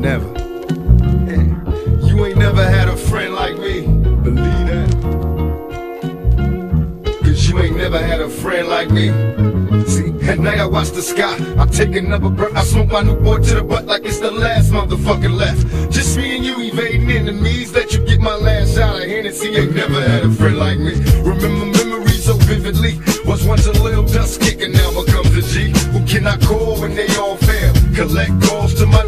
Never. Yeah. You ain't never had a friend like me. Believe that. Cause you ain't never had a friend like me. See, at night I watch the sky. I take another breath. I smoke my Newport to the butt like it's the last motherfucker left. Just me and you evading enemies. Let you get my last shot of Hennessy. Ain't never had a friend like me. Remember memories so vividly. Was once a little dust kicker, now becomes a G. Who cannot call when they all fail? Collect calls to my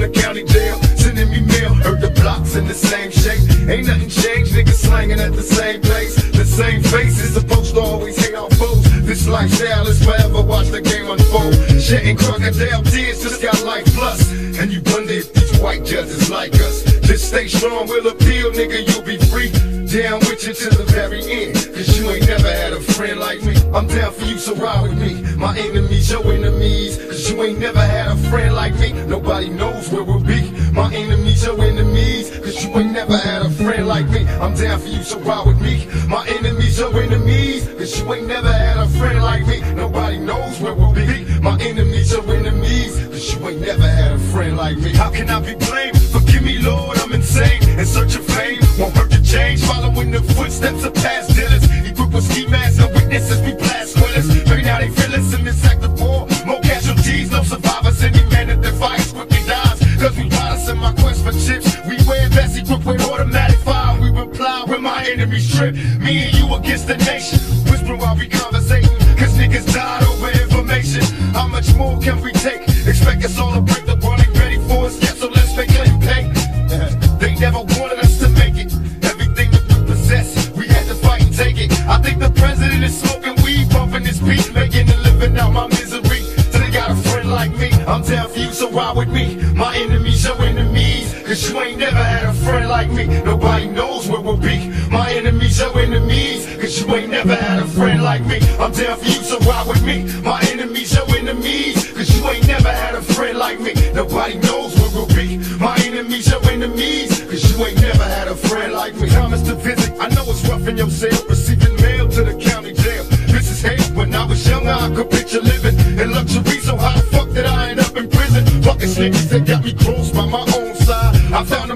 from the county jail. Sending me mail, heard the blocks in the same shape. Ain't nothing changed, niggas slanging at the same place. The same faces, supposed to always hate our foes. This lifestyle is forever, watch the game unfold. Shit Shedding crocodile tears, just got life plus. And you wonder if these white judges like us. Just stay strong, we'll appeal, nigga, you'll be free. Down with you to the very end. Cause you ain't never had a friend like me. I'm down for you, so ride with me. My enemies, your enemies. Cause you ain't never had a friend like me. Nobody knows where we'll be. My enemies, your enemies. Cause you ain't never had a friend like me. I'm down for you, so ride with me. My enemies, your enemies. Cause you ain't never had a friend like me. Nobody knows where we'll be. My enemies, your enemies. Cause you ain't never had a friend like me. How can I be footsteps of past dealers. Equipped with ski masks and witnesses, we blast killers. Maybe now they feel us in this act of war. More casualties, no survivors. Any man that defies quickly dies. Cause we ride us in my quest for chips. We wear vests equipped with automatic fire. We reply when my enemies trip. Me and you against the nation. Whispering while we conversating. Cause niggas died over information. How much more can we take? Expect us all to had a friend like me. Nobody knows where we'll be. My enemies, your enemies. Cause you ain't never had a friend like me. I'm down for you, so ride with me. My enemies, your enemies. Cause you ain't never had a friend like me. Nobody knows where we'll be. My enemies, your enemies. Cause you ain't never had a friend like me. Promise to visit. I know it's rough in your cell. Receiving mail to the county jail. This is hell. When I was younger, I could picture living in luxury. So how the fuck did I end up in prison? Fucking niggas that got me crossed by my own side. I found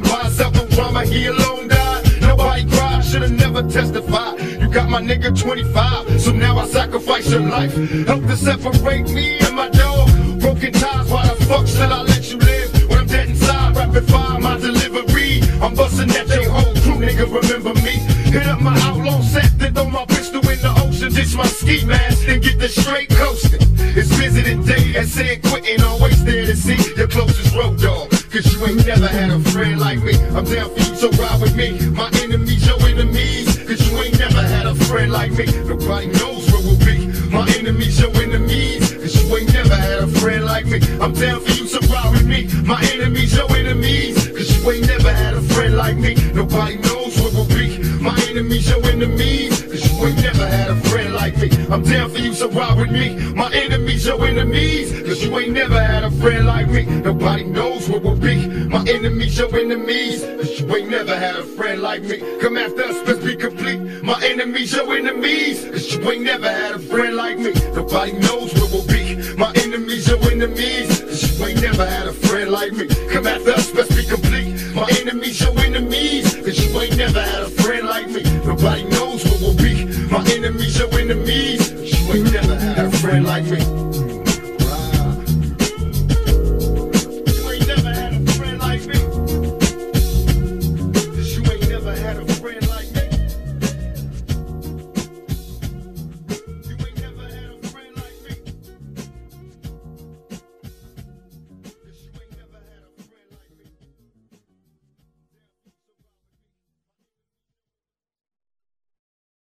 He alone died. Nobody cried, should've never testified. You got my nigga 25, so now I sacrifice your life. Help to separate me and my dog. Broken ties, why the fuck should I let you live? When I'm dead inside, rapid fire my delivery. I'm busting at your whole crew, nigga, remember me. Hit up my outlaw set, then throw my pistol in the ocean. Ditch my ski mask and get the straight coasting. It's visiting day and saying quitting, always Cause you ain't never had a friend like me. I'm down for you, so ride with me. My enemies, your enemies. Cause you ain't never had a friend like me. Nobody knows where we'll be. My enemies, your enemies. Cause you ain't never had a friend like me. I'm down for you, so ride with me. My enemies, your enemies. Cause you ain't never had a friend like me. Nobody knows where we'll be. My enemies, your I'm down for you, so ride with me. My enemies, your enemies. Cause you ain't never had a friend like me. Nobody knows where we'll be. My enemies, your enemies. Cause you ain't never had a friend like me. Come after us, let's be complete. My enemies, your enemies. Cause you ain't never had a friend like me. Nobody knows where we'll be. My enemies, your enemies. Cause you ain't never had a friend like me. Come after us, let's be complete. My enemies, your enemies. Cause you ain't never had a friend like me. Nobody knows where we'll be. My enemies, your enemies. A friend like me.